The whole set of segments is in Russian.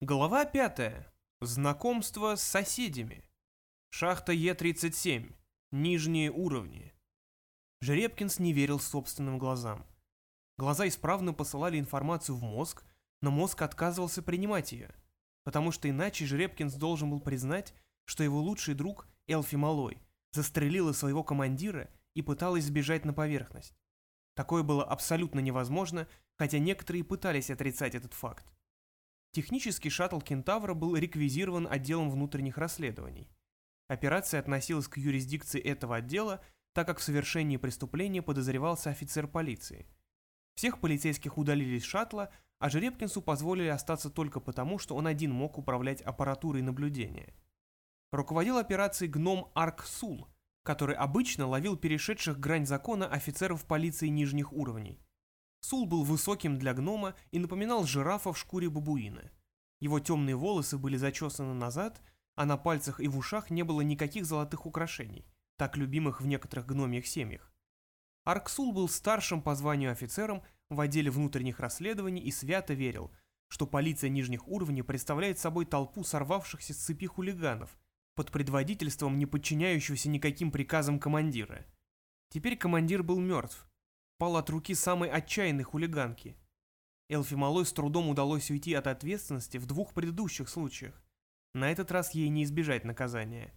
Глава пятая. Знакомство с соседями. Шахта Е-37. Нижние уровни. Жеребкинс не верил собственным глазам. Глаза исправно посылали информацию в мозг, но мозг отказывался принимать ее, потому что иначе Жеребкинс должен был признать, что его лучший друг, Элфи Малой, застрелила своего командира и пыталась сбежать на поверхность. Такое было абсолютно невозможно, хотя некоторые пытались отрицать этот факт. Технический шаттл «Кентавра» был реквизирован отделом внутренних расследований. Операция относилась к юрисдикции этого отдела, так как в совершении преступления подозревался офицер полиции. Всех полицейских удалили с шаттла, а Жеребкинсу позволили остаться только потому, что он один мог управлять аппаратурой наблюдения. Руководил операцией гном Арк Сул, который обычно ловил перешедших грань закона офицеров полиции нижних уровней. Сул был высоким для гнома и напоминал жирафа в шкуре бабуина. Его темные волосы были зачесаны назад, а на пальцах и в ушах не было никаких золотых украшений, так любимых в некоторых гномьих семьях. Арксул был старшим по званию офицером в отделе внутренних расследований и свято верил, что полиция нижних уровней представляет собой толпу сорвавшихся с цепи хулиганов под предводительством не подчиняющегося никаким приказам командира. Теперь командир был мертв, пал от руки самой отчаянной хулиганки. Элфи Малой с трудом удалось уйти от ответственности в двух предыдущих случаях. На этот раз ей не избежать наказания.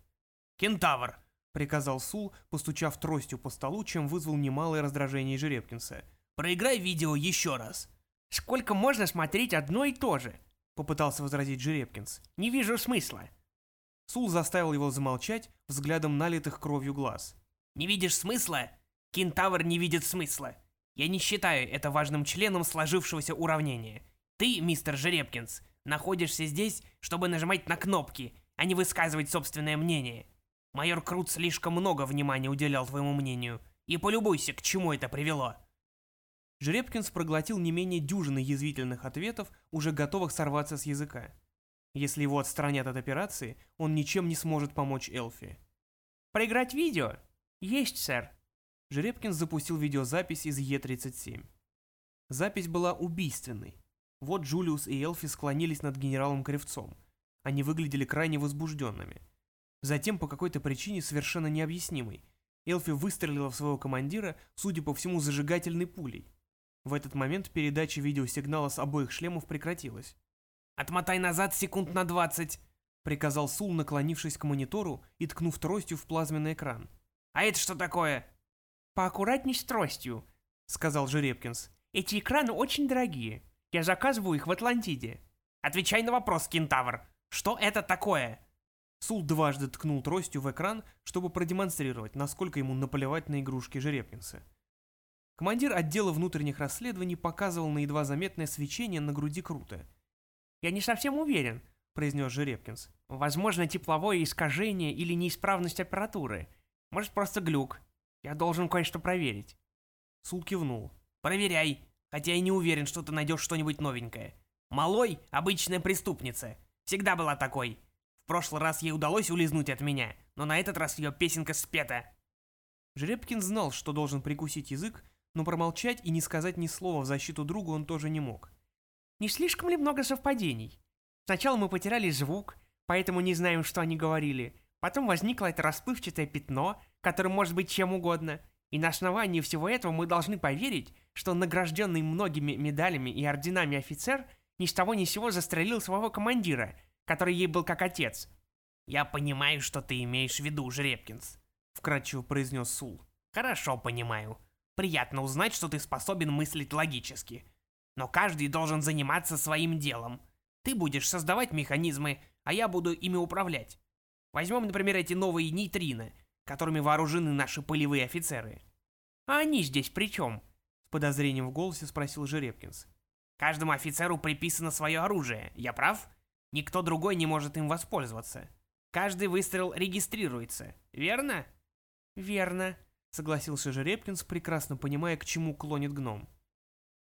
«Кентавр!» — приказал Сул, постучав тростью по столу, чем вызвал немалое раздражение Жеребкинса. «Проиграй видео еще раз!» «Сколько можно смотреть одно и то же?» — попытался возразить Жеребкинс. «Не вижу смысла». Сул заставил его замолчать взглядом налитых кровью глаз. «Не видишь смысла? Кентавр не видит смысла. Я не считаю это важным членом сложившегося уравнения. Ты, мистер Жеребкинс, находишься здесь, чтобы нажимать на кнопки, а не высказывать собственное мнение. Майор Крут слишком много внимания уделял твоему мнению, и полюбуйся, к чему это привело. Жеребкинс проглотил не менее дюжины язвительных ответов, уже готовых сорваться с языка. Если его отстранят от операции, он ничем не сможет помочь Элфи. «Проиграть видео?» «Есть, сэр», Жеребкин запустил видеозапись из Е-37. Запись была убийственной. Вот Джулиус и Элфи склонились над генералом Кривцом. Они выглядели крайне возбужденными. Затем, по какой-то причине совершенно необъяснимой, Элфи выстрелила в своего командира, судя по всему, зажигательной пулей. В этот момент передача видеосигнала с обоих шлемов прекратилась. «Отмотай назад секунд на двадцать», — приказал Сул, наклонившись к монитору и ткнув тростью в плазменный экран. «А это что такое?» «Поаккуратней с тростью», — сказал Жеребкинс. «Эти экраны очень дорогие. Я заказываю их в Атлантиде». «Отвечай на вопрос, кентавр. Что это такое?» Сул дважды ткнул тростью в экран, чтобы продемонстрировать, насколько ему наплевать на игрушки Жеребкинса. Командир отдела внутренних расследований показывал на едва заметное свечение на груди Крута. «Я не совсем уверен», — произнес Жеребкинс. «Возможно, тепловое искажение или неисправность аппаратуры. Может, просто глюк. Я должен кое-что проверить. Сул кивнул. Проверяй, хотя я не уверен, что ты найдешь что-нибудь новенькое. Малой — обычная преступница. Всегда была такой. В прошлый раз ей удалось улизнуть от меня, но на этот раз ее песенка спета. Жеребкин знал, что должен прикусить язык, но промолчать и не сказать ни слова в защиту друга он тоже не мог. Не слишком ли много совпадений? Сначала мы потеряли звук, поэтому не знаем, что они говорили. Потом возникло это расплывчатое пятно, которым может быть чем угодно. И на основании всего этого мы должны поверить, что награжденный многими медалями и орденами офицер ни с того ни сего застрелил своего командира, который ей был как отец. «Я понимаю, что ты имеешь в виду, Жеребкинс», — вкратчиво произнес Сул. «Хорошо понимаю. Приятно узнать, что ты способен мыслить логически. Но каждый должен заниматься своим делом. Ты будешь создавать механизмы, а я буду ими управлять. Возьмем, например, эти новые нейтрино, которыми вооружены наши полевые офицеры. А они здесь при чем? С подозрением в голосе спросил Жеребкинс. Каждому офицеру приписано свое оружие, я прав? Никто другой не может им воспользоваться. Каждый выстрел регистрируется, верно? Верно, согласился Жеребкинс, прекрасно понимая, к чему клонит гном.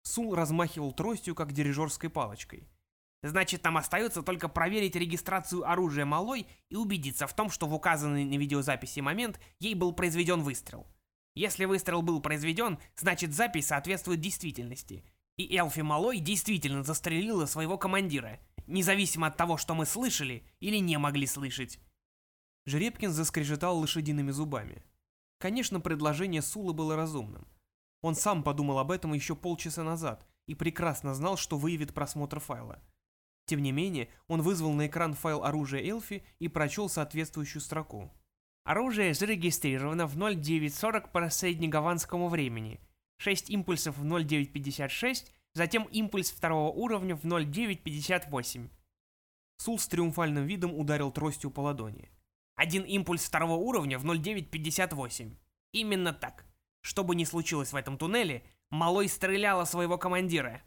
Сул размахивал тростью, как дирижерской палочкой. Значит, нам остается только проверить регистрацию оружия малой и убедиться в том, что в указанный на видеозаписи момент ей был произведен выстрел. Если выстрел был произведен, значит запись соответствует действительности. И Элфи Малой действительно застрелила своего командира. независимо от того, что мы слышали или не могли слышать. Жеребкин заскрежетал лошадиными зубами. Конечно, предложение Сула было разумным. Он сам подумал об этом еще полчаса назад и прекрасно знал, что выявит просмотр файла. Тем не менее, он вызвал на экран файл оружия Элфи и прочел соответствующую строку. Оружие зарегистрировано в 0940 по среднегаванскому времени. 6 импульсов в 0956, затем импульс второго уровня в 0958. Сул с триумфальным видом ударил тростью по ладони. Один импульс второго уровня в 0958. Именно так. Что бы ни случилось в этом туннеле, Малой стреляла своего командира.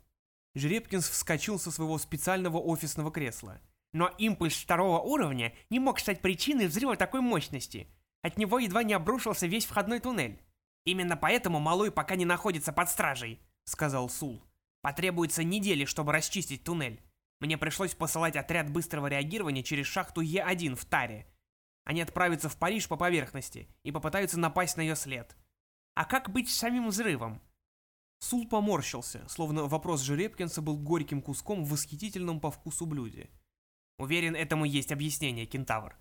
Жеребкинс вскочил со своего специального офисного кресла. Но импульс второго уровня не мог стать причиной взрыва такой мощности. От него едва не обрушился весь входной туннель. Именно поэтому Малой пока не находится под стражей, сказал Сул. Потребуется недели, чтобы расчистить туннель. Мне пришлось посылать отряд быстрого реагирования через шахту Е1 в Таре, они отправятся в Париж по поверхности и попытаются напасть на ее след. А как быть с самим взрывом? Сул поморщился, словно вопрос Жеребкинса был горьким куском в восхитительном по вкусу блюде. Уверен, этому есть объяснение, кентавр.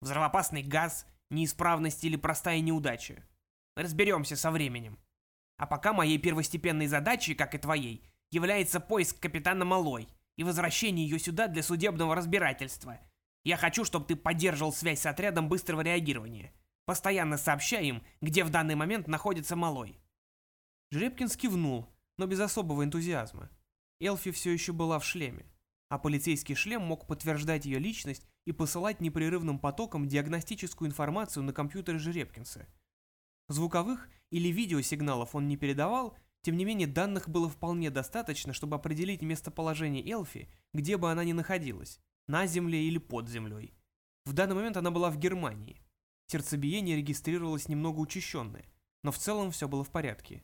Взрывоопасный газ, неисправность или простая неудача. Разберемся со временем. А пока моей первостепенной задачей, как и твоей, является поиск капитана Малой и возвращение ее сюда для судебного разбирательства – я хочу, чтобы ты поддерживал связь с отрядом быстрого реагирования. Постоянно сообщай им, где в данный момент находится Малой». Жеребкин скивнул, но без особого энтузиазма. Элфи все еще была в шлеме, а полицейский шлем мог подтверждать ее личность и посылать непрерывным потоком диагностическую информацию на компьютеры Жеребкинса. Звуковых или видеосигналов он не передавал, тем не менее данных было вполне достаточно, чтобы определить местоположение Элфи, где бы она ни находилась на земле или под землей. В данный момент она была в Германии. Сердцебиение регистрировалось немного учащенное, но в целом все было в порядке.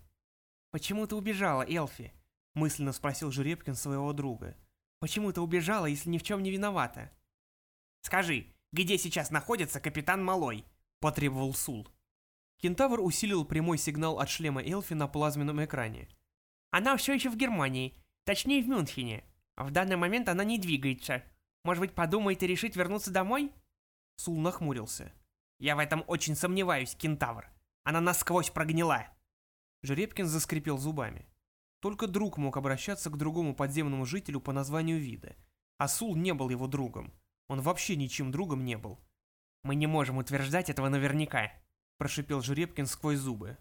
«Почему ты убежала, Элфи?» – мысленно спросил Жеребкин своего друга. «Почему ты убежала, если ни в чем не виновата?» «Скажи, где сейчас находится капитан Малой?» – потребовал Сул. Кентавр усилил прямой сигнал от шлема Элфи на плазменном экране. «Она все еще в Германии, точнее в Мюнхене. В данный момент она не двигается. Может быть, подумает и решит вернуться домой?» Сул нахмурился. «Я в этом очень сомневаюсь, кентавр. Она насквозь прогнила». Жеребкин заскрипел зубами. Только друг мог обращаться к другому подземному жителю по названию вида. А Сул не был его другом. Он вообще ничем другом не был. «Мы не можем утверждать этого наверняка», – прошипел Жеребкин сквозь зубы.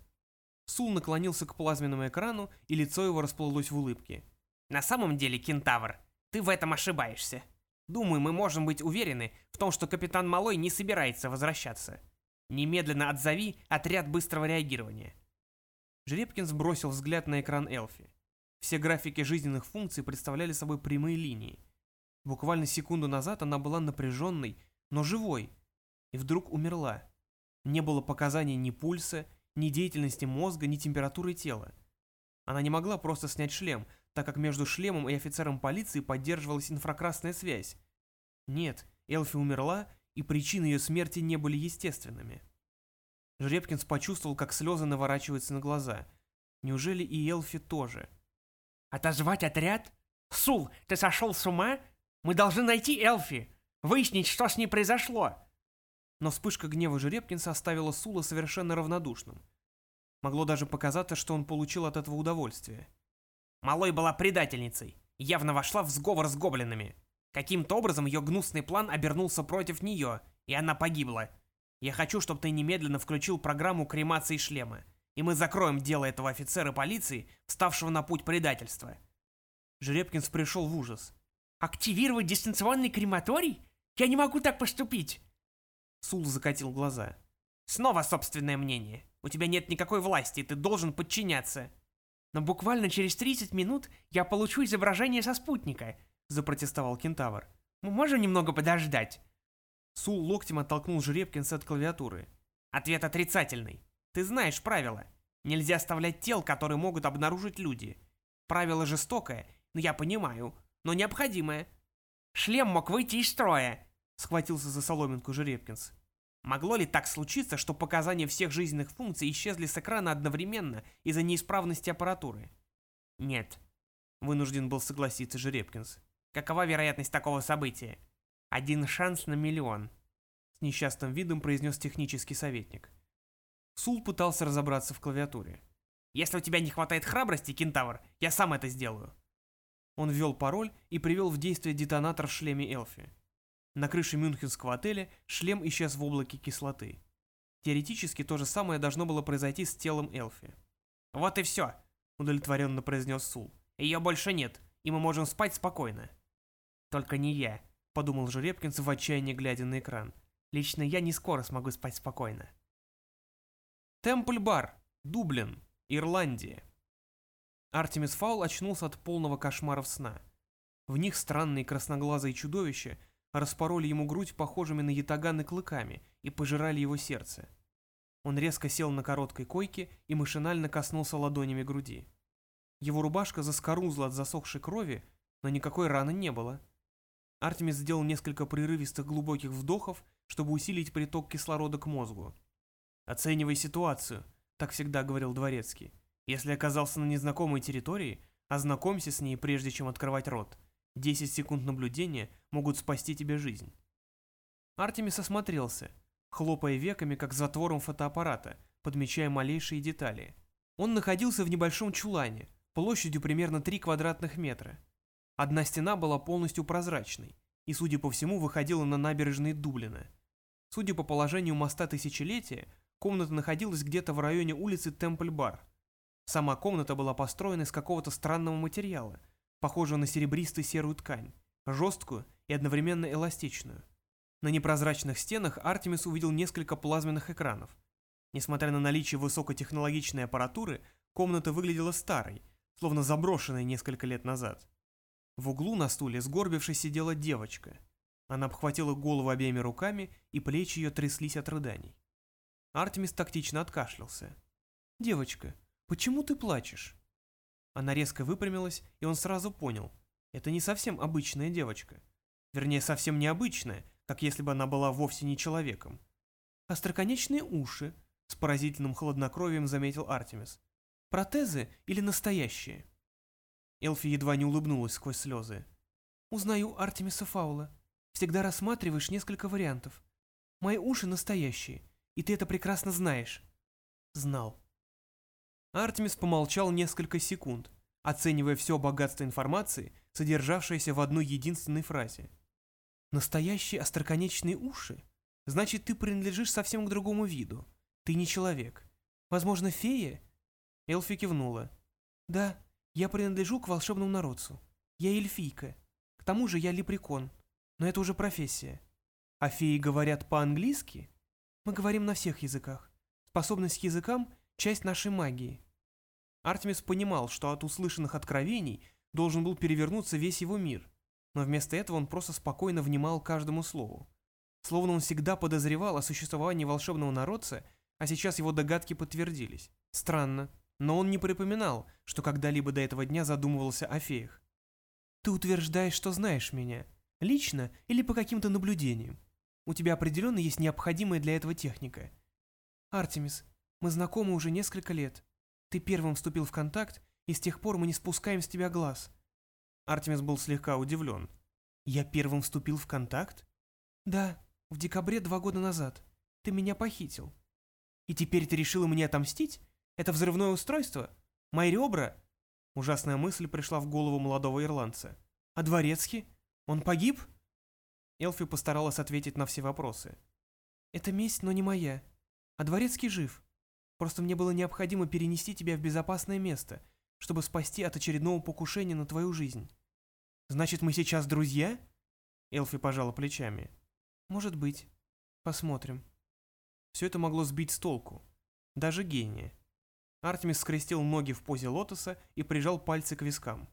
Сул наклонился к плазменному экрану, и лицо его расплылось в улыбке. «На самом деле, кентавр, ты в этом ошибаешься. Думаю, мы можем быть уверены в том, что капитан Малой не собирается возвращаться. Немедленно отзови отряд быстрого реагирования. Жеребкин сбросил взгляд на экран Элфи. Все графики жизненных функций представляли собой прямые линии. Буквально секунду назад она была напряженной, но живой, и вдруг умерла. Не было показаний ни пульса, ни деятельности мозга, ни температуры тела. Она не могла просто снять шлем, так как между шлемом и офицером полиции поддерживалась инфракрасная связь. Нет, Элфи умерла, и причины ее смерти не были естественными. Жеребкинс почувствовал, как слезы наворачиваются на глаза. Неужели и Элфи тоже? «Отозвать отряд? Сул, ты сошел с ума? Мы должны найти Элфи! Выяснить, что с ней произошло!» Но вспышка гнева Жеребкинса оставила Сула совершенно равнодушным. Могло даже показаться, что он получил от этого удовольствие. Малой была предательницей, явно вошла в сговор с гоблинами. Каким-то образом ее гнусный план обернулся против нее, и она погибла. Я хочу, чтобы ты немедленно включил программу кремации шлема, и мы закроем дело этого офицера полиции, вставшего на путь предательства. Жеребкинс пришел в ужас. «Активировать дистанционный крематорий? Я не могу так поступить!» Сул закатил глаза. «Снова собственное мнение. У тебя нет никакой власти, ты должен подчиняться. Но буквально через 30 минут я получу изображение со спутника», — запротестовал кентавр. «Мы можем немного подождать?» Сул локтем оттолкнул Жеребкинса от клавиатуры. «Ответ отрицательный. Ты знаешь правила. Нельзя оставлять тел, которые могут обнаружить люди. Правило жестокое, но я понимаю, но необходимое». «Шлем мог выйти из строя», — схватился за соломинку Жеребкинс. Могло ли так случиться, что показания всех жизненных функций исчезли с экрана одновременно из-за неисправности аппаратуры? Нет. Вынужден был согласиться Жеребкинс. Какова вероятность такого события? Один шанс на миллион. С несчастным видом произнес технический советник. Сул пытался разобраться в клавиатуре. Если у тебя не хватает храбрости, кентавр, я сам это сделаю. Он ввел пароль и привел в действие детонатор в шлеме Элфи. На крыше мюнхенского отеля шлем исчез в облаке кислоты. Теоретически то же самое должно было произойти с телом Элфи. «Вот и все», — удовлетворенно произнес Сул. «Ее больше нет, и мы можем спать спокойно». «Только не я», — подумал Жеребкинс в отчаянии, глядя на экран. «Лично я не скоро смогу спать спокойно». Темпль-бар, Дублин, Ирландия. Артемис Фаул очнулся от полного кошмара сна. В них странные красноглазые чудовища распороли ему грудь похожими на ятаганы клыками и пожирали его сердце. Он резко сел на короткой койке и машинально коснулся ладонями груди. Его рубашка заскорузла от засохшей крови, но никакой раны не было. Артемис сделал несколько прерывистых глубоких вдохов, чтобы усилить приток кислорода к мозгу. «Оценивай ситуацию», — так всегда говорил Дворецкий. «Если оказался на незнакомой территории, ознакомься с ней, прежде чем открывать рот. 10 секунд наблюдения могут спасти тебе жизнь. Артемис осмотрелся, хлопая веками, как затвором фотоаппарата, подмечая малейшие детали. Он находился в небольшом чулане, площадью примерно 3 квадратных метра. Одна стена была полностью прозрачной и, судя по всему, выходила на набережные Дублина. Судя по положению моста Тысячелетия, комната находилась где-то в районе улицы Темпль-Бар. Сама комната была построена из какого-то странного материала, похожего на серебристую серую ткань, жесткую и одновременно эластичную. На непрозрачных стенах Артемис увидел несколько плазменных экранов. Несмотря на наличие высокотехнологичной аппаратуры, комната выглядела старой, словно заброшенной несколько лет назад. В углу на стуле, сгорбившись, сидела девочка. Она обхватила голову обеими руками, и плечи ее тряслись от рыданий. Артемис тактично откашлялся. «Девочка, почему ты плачешь?» Она резко выпрямилась, и он сразу понял. Это не совсем обычная девочка. Вернее, совсем необычная, как если бы она была вовсе не человеком. Остроконечные уши, с поразительным хладнокровием заметил Артемис. Протезы или настоящие? Элфи едва не улыбнулась сквозь слезы. «Узнаю Артемиса Фаула. Всегда рассматриваешь несколько вариантов. Мои уши настоящие, и ты это прекрасно знаешь». «Знал», Артемис помолчал несколько секунд, оценивая все богатство информации, содержавшееся в одной единственной фразе. «Настоящие остроконечные уши? Значит, ты принадлежишь совсем к другому виду. Ты не человек. Возможно, фея?» Элфи кивнула. «Да, я принадлежу к волшебному народцу. Я эльфийка. К тому же я лепрекон. Но это уже профессия. А феи говорят по-английски? Мы говорим на всех языках. Способность к языкам часть нашей магии. Артемис понимал, что от услышанных откровений должен был перевернуться весь его мир, но вместо этого он просто спокойно внимал каждому слову. Словно он всегда подозревал о существовании волшебного народца, а сейчас его догадки подтвердились. Странно, но он не припоминал, что когда-либо до этого дня задумывался о феях. «Ты утверждаешь, что знаешь меня. Лично или по каким-то наблюдениям. У тебя определенно есть необходимая для этого техника. Артемис, мы знакомы уже несколько лет. Ты первым вступил в контакт, и с тех пор мы не спускаем с тебя глаз». Артемис был слегка удивлен. «Я первым вступил в контакт?» «Да, в декабре два года назад. Ты меня похитил. И теперь ты решила мне отомстить? Это взрывное устройство? Мои ребра?» Ужасная мысль пришла в голову молодого ирландца. «А дворецкий? Он погиб?» Элфи постаралась ответить на все вопросы. «Это месть, но не моя. А дворецкий жив. Просто мне было необходимо перенести тебя в безопасное место, чтобы спасти от очередного покушения на твою жизнь. Значит, мы сейчас друзья? Элфи пожала плечами. Может быть. Посмотрим. Все это могло сбить с толку. Даже гения. Артемис скрестил ноги в позе лотоса и прижал пальцы к вискам.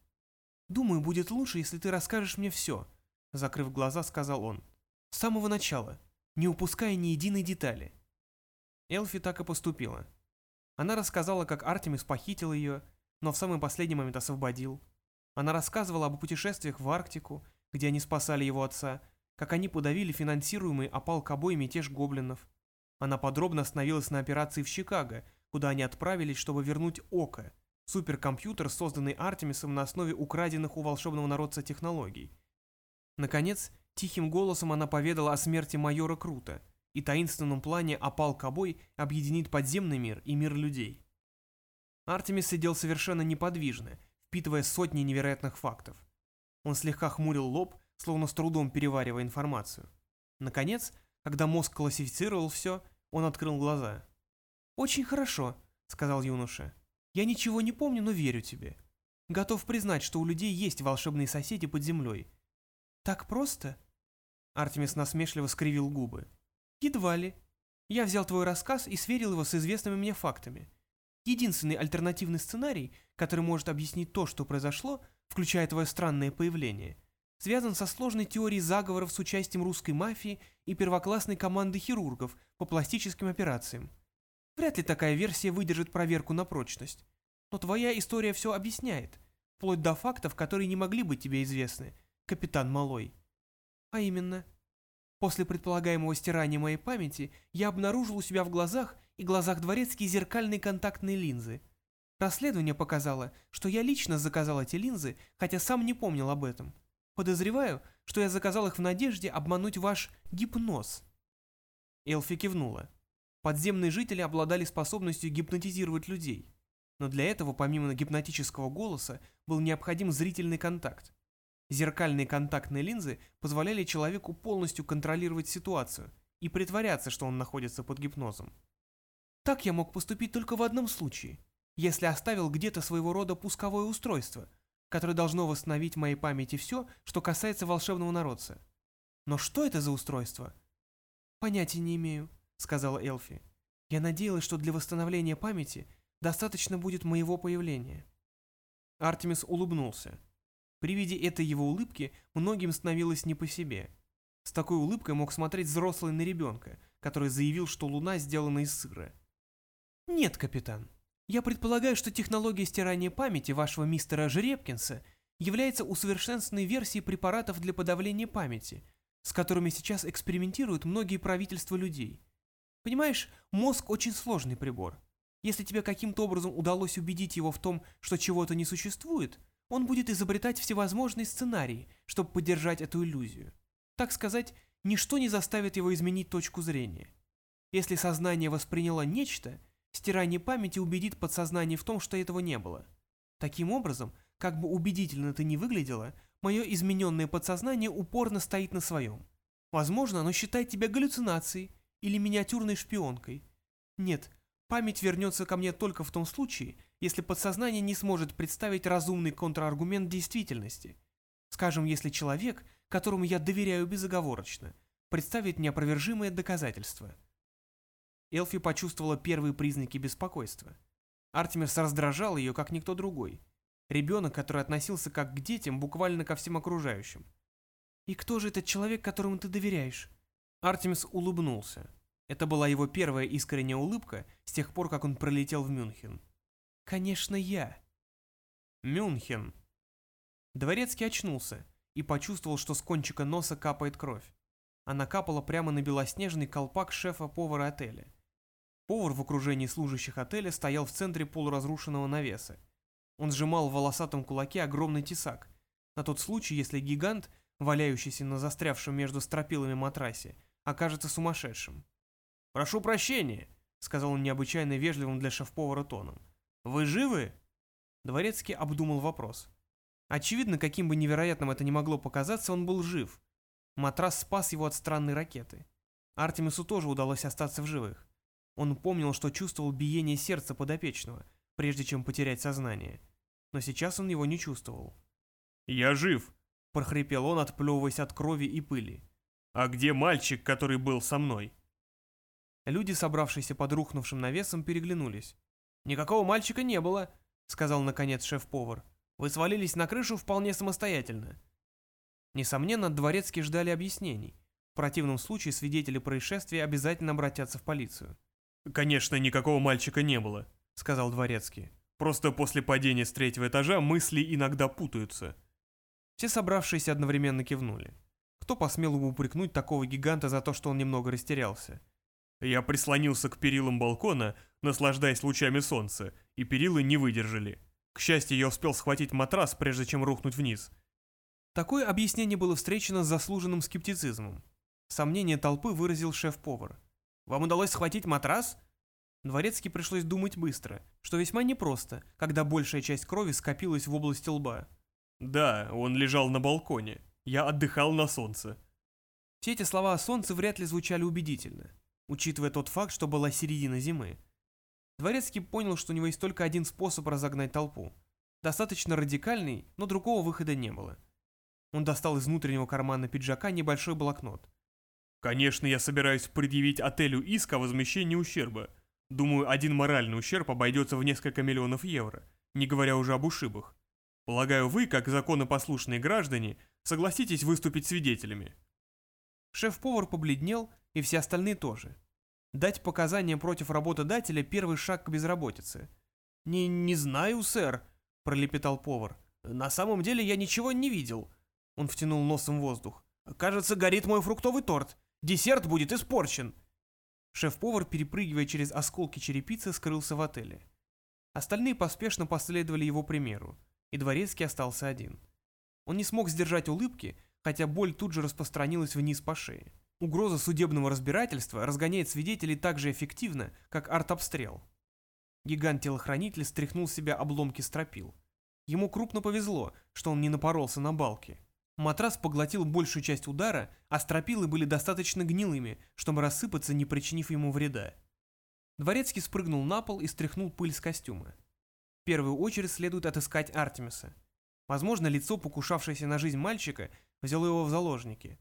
«Думаю, будет лучше, если ты расскажешь мне все», — закрыв глаза, сказал он. «С самого начала, не упуская ни единой детали». Элфи так и поступила. Она рассказала, как Артемис похитил ее, но в самый последний момент освободил. Она рассказывала об путешествиях в Арктику, где они спасали его отца, как они подавили финансируемый опал кобой мятеж гоблинов. Она подробно остановилась на операции в Чикаго, куда они отправились, чтобы вернуть Око, суперкомпьютер, созданный Артемисом на основе украденных у волшебного народца технологий. Наконец, тихим голосом она поведала о смерти майора Крута и таинственном плане опал Кобой объединит подземный мир и мир людей. Артемис сидел совершенно неподвижно, впитывая сотни невероятных фактов. Он слегка хмурил лоб, словно с трудом переваривая информацию. Наконец, когда мозг классифицировал все, он открыл глаза. «Очень хорошо», — сказал юноша. «Я ничего не помню, но верю тебе. Готов признать, что у людей есть волшебные соседи под землей. Так просто?» Артемис насмешливо скривил губы. «Едва ли. Я взял твой рассказ и сверил его с известными мне фактами. Единственный альтернативный сценарий, который может объяснить то, что произошло, включая твое странное появление, связан со сложной теорией заговоров с участием русской мафии и первоклассной команды хирургов по пластическим операциям. Вряд ли такая версия выдержит проверку на прочность. Но твоя история все объясняет, вплоть до фактов, которые не могли быть тебе известны, капитан Малой. А именно, после предполагаемого стирания моей памяти я обнаружил у себя в глазах и глазах дворецкие зеркальные контактные линзы. Расследование показало, что я лично заказал эти линзы, хотя сам не помнил об этом. Подозреваю, что я заказал их в надежде обмануть ваш гипноз. Элфи кивнула. Подземные жители обладали способностью гипнотизировать людей. Но для этого, помимо гипнотического голоса, был необходим зрительный контакт. Зеркальные контактные линзы позволяли человеку полностью контролировать ситуацию и притворяться, что он находится под гипнозом. Так я мог поступить только в одном случае, если оставил где-то своего рода пусковое устройство, которое должно восстановить в моей памяти все, что касается волшебного народца. Но что это за устройство? Понятия не имею, сказала Элфи. Я надеялась, что для восстановления памяти достаточно будет моего появления. Артемис улыбнулся. При виде этой его улыбки многим становилось не по себе. С такой улыбкой мог смотреть взрослый на ребенка, который заявил, что луна сделана из сыра. «Нет, капитан. Я предполагаю, что технология стирания памяти вашего мистера Жеребкинса является усовершенствованной версией препаратов для подавления памяти, с которыми сейчас экспериментируют многие правительства людей. Понимаешь, мозг очень сложный прибор. Если тебе каким-то образом удалось убедить его в том, что чего-то не существует, он будет изобретать всевозможные сценарии, чтобы поддержать эту иллюзию. Так сказать, ничто не заставит его изменить точку зрения. Если сознание восприняло нечто, стирание памяти убедит подсознание в том, что этого не было. Таким образом, как бы убедительно это ни выглядело, мое измененное подсознание упорно стоит на своем. Возможно, оно считает тебя галлюцинацией или миниатюрной шпионкой. Нет, память вернется ко мне только в том случае, если подсознание не сможет представить разумный контраргумент действительности. Скажем, если человек, которому я доверяю безоговорочно, представит неопровержимое доказательство. Элфи почувствовала первые признаки беспокойства. Артемис раздражал ее, как никто другой. Ребенок, который относился как к детям, буквально ко всем окружающим. «И кто же этот человек, которому ты доверяешь?» Артемис улыбнулся. Это была его первая искренняя улыбка с тех пор, как он пролетел в Мюнхен. Конечно, я. Мюнхен. Дворецкий очнулся и почувствовал, что с кончика носа капает кровь. Она капала прямо на белоснежный колпак шефа-повара отеля. Повар в окружении служащих отеля стоял в центре полуразрушенного навеса. Он сжимал в волосатом кулаке огромный тесак, на тот случай, если гигант, валяющийся на застрявшем между стропилами матрасе, окажется сумасшедшим. «Прошу прощения», — сказал он необычайно вежливым для шеф-повара тоном. «Вы живы?» Дворецкий обдумал вопрос. Очевидно, каким бы невероятным это ни могло показаться, он был жив. Матрас спас его от странной ракеты. Артемису тоже удалось остаться в живых. Он помнил, что чувствовал биение сердца подопечного, прежде чем потерять сознание. Но сейчас он его не чувствовал. «Я жив», — прохрипел он, отплевываясь от крови и пыли. «А где мальчик, который был со мной?» Люди, собравшиеся под рухнувшим навесом, переглянулись. «Никакого мальчика не было», — сказал наконец шеф-повар. «Вы свалились на крышу вполне самостоятельно». Несомненно, дворецкие ждали объяснений. В противном случае свидетели происшествия обязательно обратятся в полицию. «Конечно, никакого мальчика не было», — сказал дворецкий. «Просто после падения с третьего этажа мысли иногда путаются». Все собравшиеся одновременно кивнули. Кто посмел бы упрекнуть такого гиганта за то, что он немного растерялся? Я прислонился к перилам балкона, наслаждаясь лучами солнца, и перилы не выдержали. К счастью, я успел схватить матрас, прежде чем рухнуть вниз. Такое объяснение было встречено с заслуженным скептицизмом. Сомнение толпы выразил шеф-повар. «Вам удалось схватить матрас?» Дворецкий пришлось думать быстро, что весьма непросто, когда большая часть крови скопилась в области лба. Да, он лежал на балконе. Я отдыхал на солнце. Все эти слова о солнце вряд ли звучали убедительно, учитывая тот факт, что была середина зимы. Дворецкий понял, что у него есть только один способ разогнать толпу. Достаточно радикальный, но другого выхода не было. Он достал из внутреннего кармана пиджака небольшой блокнот. Конечно, я собираюсь предъявить отелю иск о возмещении ущерба. Думаю, один моральный ущерб обойдется в несколько миллионов евро, не говоря уже об ушибах. Полагаю, вы, как законопослушные граждане, согласитесь выступить свидетелями. Шеф-повар побледнел, и все остальные тоже. Дать показания против работодателя – первый шаг к безработице. «Не, не знаю, сэр», – пролепетал повар. «На самом деле я ничего не видел». Он втянул носом воздух. «Кажется, горит мой фруктовый торт. Десерт будет испорчен». Шеф-повар, перепрыгивая через осколки черепицы, скрылся в отеле. Остальные поспешно последовали его примеру, и Дворецкий остался один. Он не смог сдержать улыбки, хотя боль тут же распространилась вниз по шее. Угроза судебного разбирательства разгоняет свидетелей так же эффективно, как артобстрел. Гигант-телохранитель стряхнул с себя обломки стропил. Ему крупно повезло, что он не напоролся на балки. Матрас поглотил большую часть удара, а стропилы были достаточно гнилыми, чтобы рассыпаться, не причинив ему вреда. Дворецкий спрыгнул на пол и стряхнул пыль с костюма. В первую очередь следует отыскать Артемиса. Возможно, лицо, покушавшееся на жизнь мальчика, взяло его в заложники.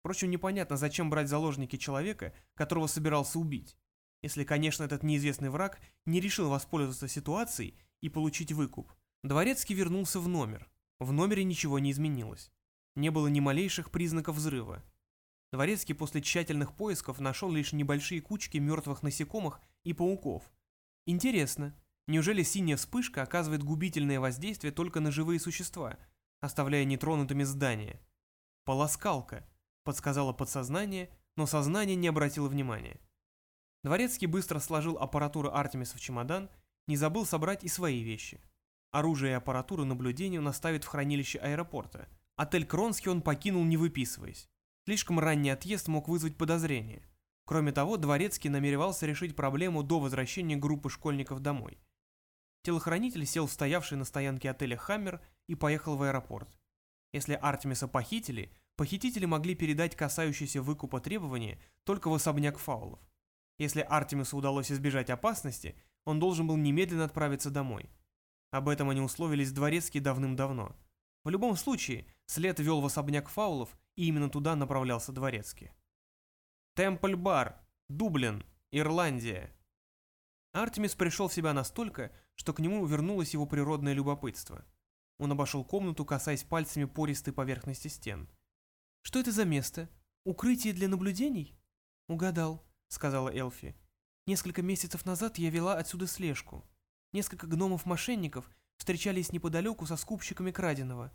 Впрочем, непонятно, зачем брать заложники человека, которого собирался убить. Если, конечно, этот неизвестный враг не решил воспользоваться ситуацией и получить выкуп. Дворецкий вернулся в номер. В номере ничего не изменилось не было ни малейших признаков взрыва. Дворецкий после тщательных поисков нашел лишь небольшие кучки мертвых насекомых и пауков. Интересно, неужели синяя вспышка оказывает губительное воздействие только на живые существа, оставляя нетронутыми здания? «Полоскалка», — подсказало подсознание, но сознание не обратило внимания. Дворецкий быстро сложил аппаратуру Артемиса в чемодан, не забыл собрать и свои вещи. Оружие и аппаратуру наблюдения он оставит в хранилище аэропорта — Отель Кронский он покинул, не выписываясь. Слишком ранний отъезд мог вызвать подозрения. Кроме того, Дворецкий намеревался решить проблему до возвращения группы школьников домой. Телохранитель сел в стоявший на стоянке отеля «Хаммер» и поехал в аэропорт. Если Артемиса похитили, похитители могли передать касающиеся выкупа требования только в особняк фаулов. Если Артемису удалось избежать опасности, он должен был немедленно отправиться домой. Об этом они условились с Дворецкий давным-давно – в любом случае, след вел в особняк фаулов, и именно туда направлялся дворецкий. Темпль-бар, Дублин, Ирландия. Артемис пришел в себя настолько, что к нему вернулось его природное любопытство. Он обошел комнату, касаясь пальцами пористой поверхности стен. «Что это за место? Укрытие для наблюдений?» «Угадал», — сказала Элфи. «Несколько месяцев назад я вела отсюда слежку. Несколько гномов-мошенников встречались неподалеку со скупщиками краденого.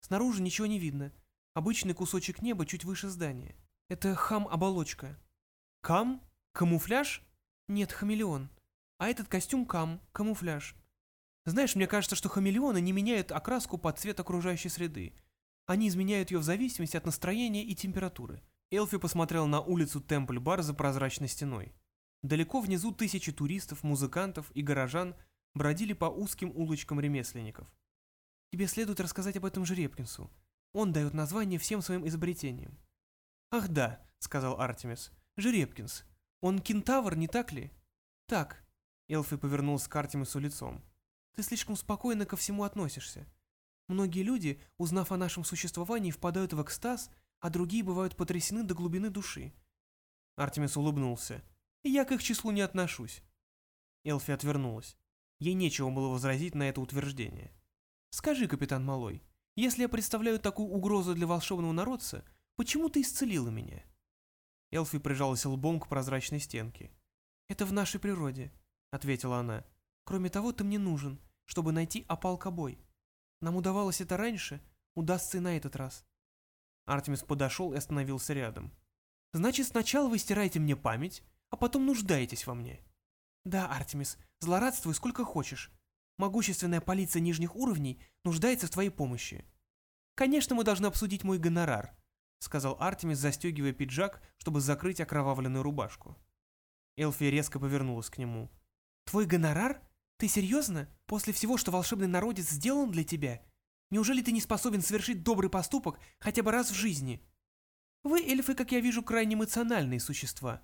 Снаружи ничего не видно. Обычный кусочек неба чуть выше здания. Это хам-оболочка. Кам? Камуфляж? Нет, хамелеон. А этот костюм кам, камуфляж. Знаешь, мне кажется, что хамелеоны не меняют окраску под цвет окружающей среды. Они изменяют ее в зависимости от настроения и температуры. Элфи посмотрел на улицу Темпль-бар за прозрачной стеной. Далеко внизу тысячи туристов, музыкантов и горожан – бродили по узким улочкам ремесленников. Тебе следует рассказать об этом Жеребкинсу. Он дает название всем своим изобретениям. «Ах да», — сказал Артемис, — «Жеребкинс. Он кентавр, не так ли?» «Так», — Элфи повернулся к Артемису лицом. «Ты слишком спокойно ко всему относишься. Многие люди, узнав о нашем существовании, впадают в экстаз, а другие бывают потрясены до глубины души». Артемис улыбнулся. «Я к их числу не отношусь». Элфи отвернулась. Ей нечего было возразить на это утверждение. «Скажи, капитан Малой, если я представляю такую угрозу для волшебного народца, почему ты исцелила меня?» Элфи прижалась лбом к прозрачной стенке. «Это в нашей природе», — ответила она. «Кроме того, ты мне нужен, чтобы найти опал-кобой. Нам удавалось это раньше, удастся и на этот раз». Артемис подошел и остановился рядом. «Значит, сначала вы стираете мне память, а потом нуждаетесь во мне». «Да, Артемис, злорадствуй сколько хочешь. Могущественная полиция нижних уровней нуждается в твоей помощи». «Конечно, мы должны обсудить мой гонорар», — сказал Артемис, застегивая пиджак, чтобы закрыть окровавленную рубашку. Элфи резко повернулась к нему. «Твой гонорар? Ты серьезно? После всего, что волшебный народец сделал для тебя? Неужели ты не способен совершить добрый поступок хотя бы раз в жизни? Вы, эльфы, как я вижу, крайне эмоциональные существа.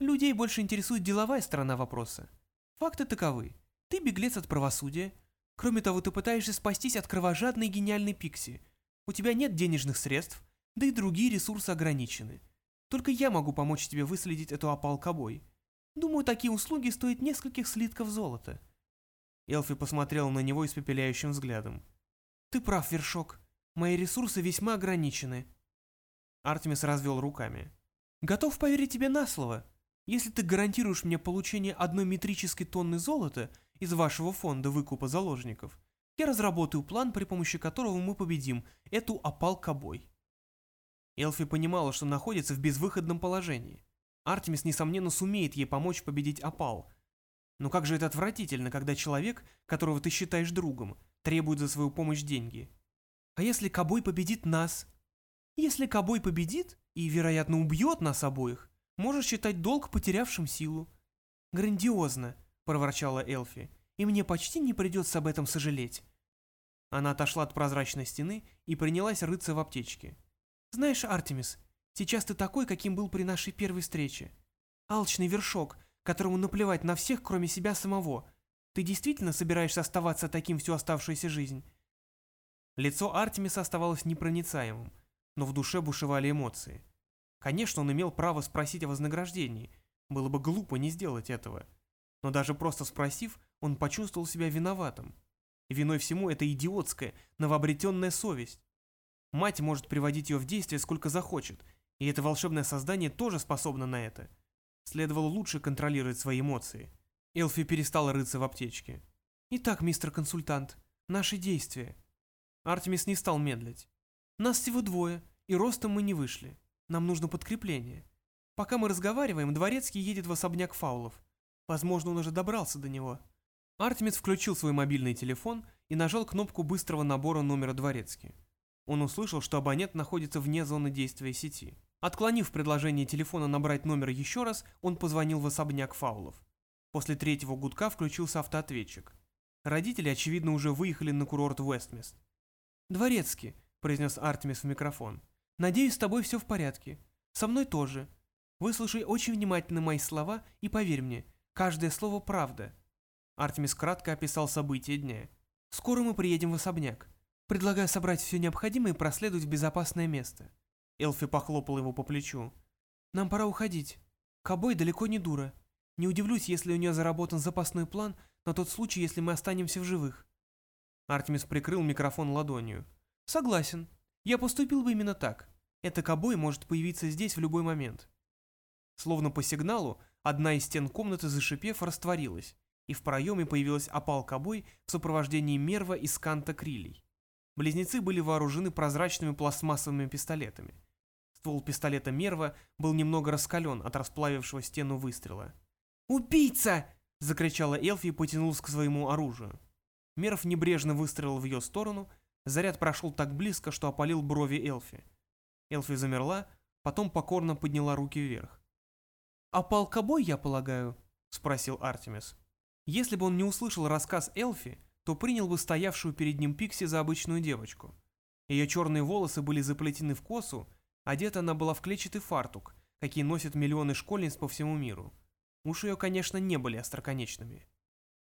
Людей больше интересует деловая сторона вопроса. Факты таковы. Ты беглец от правосудия. Кроме того, ты пытаешься спастись от кровожадной гениальной Пикси. У тебя нет денежных средств, да и другие ресурсы ограничены. Только я могу помочь тебе выследить эту опалкобой. Думаю, такие услуги стоят нескольких слитков золота. Элфи посмотрел на него испепеляющим взглядом. «Ты прав, Вершок. Мои ресурсы весьма ограничены». Артемис развел руками. «Готов поверить тебе на слово. Если ты гарантируешь мне получение одной метрической тонны золота из вашего фонда выкупа заложников, я разработаю план, при помощи которого мы победим эту опал-кобой». Элфи понимала, что находится в безвыходном положении. Артемис, несомненно, сумеет ей помочь победить опал. Но как же это отвратительно, когда человек, которого ты считаешь другом, требует за свою помощь деньги. А если Кобой победит нас? Если Кобой победит и, вероятно, убьет нас обоих, можешь считать долг потерявшим силу. Грандиозно, проворчала Элфи, и мне почти не придется об этом сожалеть. Она отошла от прозрачной стены и принялась рыться в аптечке. Знаешь, Артемис, сейчас ты такой, каким был при нашей первой встрече. Алчный вершок, которому наплевать на всех, кроме себя самого. Ты действительно собираешься оставаться таким всю оставшуюся жизнь?» Лицо Артемиса оставалось непроницаемым, но в душе бушевали эмоции. Конечно, он имел право спросить о вознаграждении, было бы глупо не сделать этого. Но даже просто спросив, он почувствовал себя виноватым. Виной всему это идиотская, новообретенная совесть. Мать может приводить ее в действие сколько захочет, и это волшебное создание тоже способно на это. Следовало лучше контролировать свои эмоции. Элфи перестала рыться в аптечке. «Итак, мистер консультант, наши действия». Артемис не стал медлить. «Нас всего двое, и ростом мы не вышли. Нам нужно подкрепление. Пока мы разговариваем, Дворецкий едет в особняк Фаулов. Возможно, он уже добрался до него». Артемис включил свой мобильный телефон и нажал кнопку быстрого набора номера Дворецкий. Он услышал, что абонент находится вне зоны действия сети. Отклонив предложение телефона набрать номер еще раз, он позвонил в особняк Фаулов. После третьего гудка включился автоответчик. Родители, очевидно, уже выехали на курорт Вестмест. «Дворецкий», — произнес Артемис в микрофон, — «надеюсь, с тобой все в порядке. Со мной тоже. Выслушай очень внимательно мои слова и поверь мне, каждое слово правда». Артемис кратко описал события дня. «Скоро мы приедем в особняк. Предлагаю собрать все необходимое и проследовать в безопасное место». Элфи похлопал его по плечу. «Нам пора уходить. Кобой далеко не дура. Не удивлюсь, если у нее заработан запасной план на тот случай, если мы останемся в живых. Артемис прикрыл микрофон ладонью. Согласен. Я поступил бы именно так. Эта кобой может появиться здесь в любой момент. Словно по сигналу, одна из стен комнаты, зашипев, растворилась, и в проеме появилась опал кобой в сопровождении Мерва и Сканта Крилей. Близнецы были вооружены прозрачными пластмассовыми пистолетами. Ствол пистолета Мерва был немного раскален от расплавившего стену выстрела. «Убийца!» — закричала Элфи и потянулась к своему оружию. Мерв небрежно выстрелил в ее сторону, заряд прошел так близко, что опалил брови Элфи. Элфи замерла, потом покорно подняла руки вверх. «А полкобой, я полагаю?» — спросил Артемис. Если бы он не услышал рассказ Элфи, то принял бы стоявшую перед ним Пикси за обычную девочку. Ее черные волосы были заплетены в косу, одета она была в клетчатый фартук, какие носят миллионы школьниц по всему миру. Уши ее, конечно, не были остроконечными.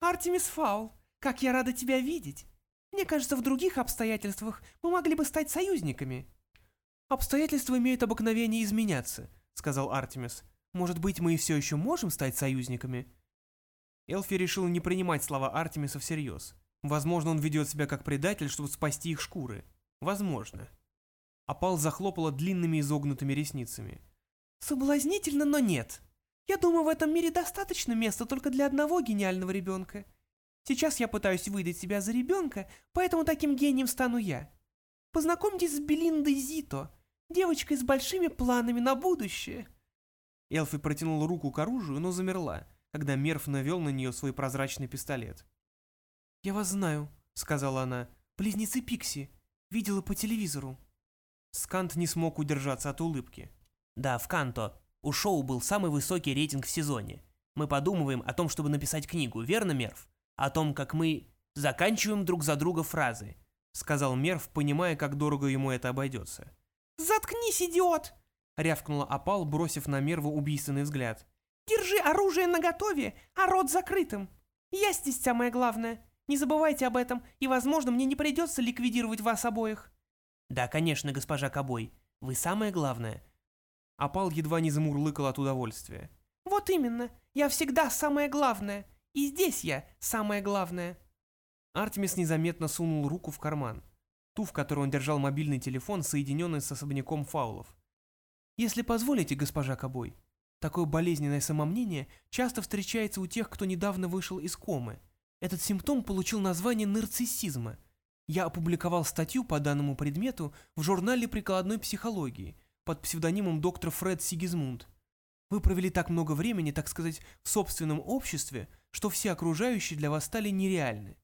«Артемис Фаул, как я рада тебя видеть! Мне кажется, в других обстоятельствах мы могли бы стать союзниками». «Обстоятельства имеют обыкновение изменяться», — сказал Артемис. «Может быть, мы и все еще можем стать союзниками?» Элфи решил не принимать слова Артемиса всерьез. Возможно, он ведет себя как предатель, чтобы спасти их шкуры. Возможно. Апал захлопала длинными изогнутыми ресницами. «Соблазнительно, но нет. Я думаю, в этом мире достаточно места только для одного гениального ребенка. Сейчас я пытаюсь выдать себя за ребенка, поэтому таким гением стану я. Познакомьтесь с Белиндой Зито, девочкой с большими планами на будущее». Элфи протянула руку к оружию, но замерла, когда Мерв навел на нее свой прозрачный пистолет. «Я вас знаю», — сказала она, — «близнецы Пикси. Видела по телевизору. Скант не смог удержаться от улыбки. Да, в Канто. У шоу был самый высокий рейтинг в сезоне. Мы подумываем о том, чтобы написать книгу, верно, Мерв? О том, как мы заканчиваем друг за друга фразы, сказал Мерв, понимая, как дорого ему это обойдется. «Заткнись, идиот!» — рявкнула Апал, бросив на Мерва убийственный взгляд. «Держи оружие наготове, а рот закрытым. Я здесь самое главное. Не забывайте об этом, и, возможно, мне не придется ликвидировать вас обоих». «Да, конечно, госпожа Кобой. Вы самое главное». Апал едва не замурлыкал от удовольствия. «Вот именно. Я всегда самое главное. И здесь я самое главное». Артемис незаметно сунул руку в карман. Ту, в которой он держал мобильный телефон, соединенный с особняком фаулов. «Если позволите, госпожа Кобой, такое болезненное самомнение часто встречается у тех, кто недавно вышел из комы. Этот симптом получил название нарциссизма. Я опубликовал статью по данному предмету в журнале прикладной психологии под псевдонимом доктор Фред Сигизмунд. Вы провели так много времени, так сказать, в собственном обществе, что все окружающие для вас стали нереальны.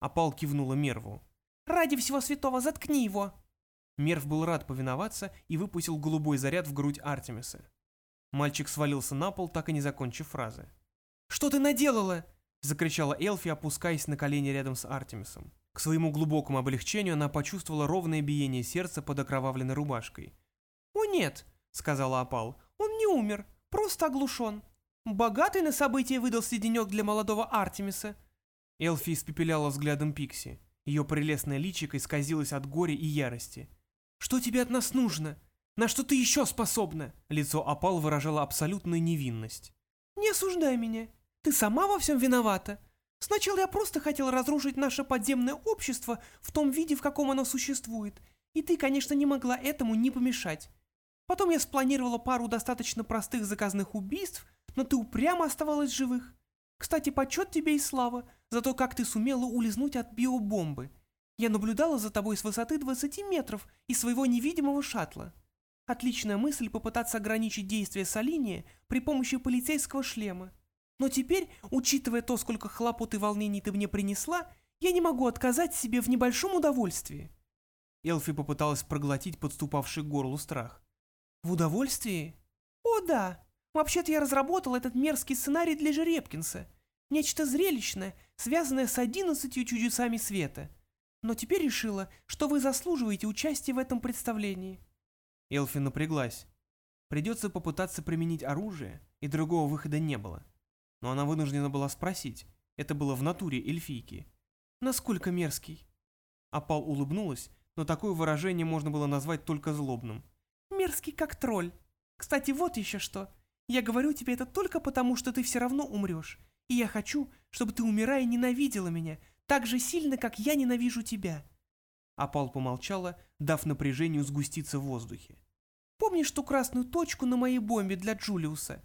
Апал кивнула Мерву. «Ради всего святого, заткни его!» Мерв был рад повиноваться и выпустил голубой заряд в грудь Артемиса. Мальчик свалился на пол, так и не закончив фразы. «Что ты наделала?» — закричала Элфи, опускаясь на колени рядом с Артемисом. К своему глубокому облегчению она почувствовала ровное биение сердца под окровавленной рубашкой. «О нет», — сказала Апал, — «он не умер, просто оглушен. Богатый на события выдался денек для молодого Артемиса». Элфи испепеляла взглядом Пикси. Ее прелестное личико исказилось от горя и ярости. «Что тебе от нас нужно? На что ты еще способна?» Лицо Апал выражало абсолютную невинность. «Не осуждай меня. Ты сама во всем виновата. Сначала я просто хотел разрушить наше подземное общество в том виде, в каком оно существует, и ты, конечно, не могла этому не помешать. Потом я спланировала пару достаточно простых заказных убийств, но ты упрямо оставалась живых. Кстати, почет тебе и слава за то, как ты сумела улизнуть от биобомбы. Я наблюдала за тобой с высоты 20 метров из своего невидимого шаттла. Отличная мысль попытаться ограничить действие Солиния при помощи полицейского шлема. Но теперь, учитывая то, сколько хлопот и волнений ты мне принесла, я не могу отказать себе в небольшом удовольствии». Элфи попыталась проглотить подступавший к горлу страх. «В удовольствии?» «О, да. Вообще-то я разработал этот мерзкий сценарий для Жеребкинса. Нечто зрелищное, связанное с одиннадцатью чудесами света. Но теперь решила, что вы заслуживаете участия в этом представлении». Элфи напряглась. Придется попытаться применить оружие, и другого выхода не было но она вынуждена была спросить, это было в натуре эльфийки. «Насколько мерзкий?» Апал улыбнулась, но такое выражение можно было назвать только злобным. «Мерзкий как тролль. Кстати, вот еще что. Я говорю тебе это только потому, что ты все равно умрешь. И я хочу, чтобы ты, умирая, ненавидела меня так же сильно, как я ненавижу тебя». Апал помолчала, дав напряжению сгуститься в воздухе. «Помнишь ту красную точку на моей бомбе для Джулиуса?»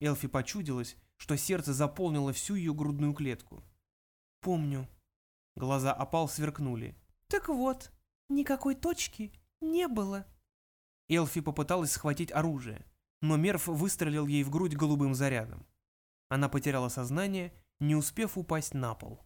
Элфи почудилась, что сердце заполнило всю ее грудную клетку. «Помню». Глаза опал сверкнули. «Так вот, никакой точки не было». Элфи попыталась схватить оружие, но Мерф выстрелил ей в грудь голубым зарядом. Она потеряла сознание, не успев упасть на пол.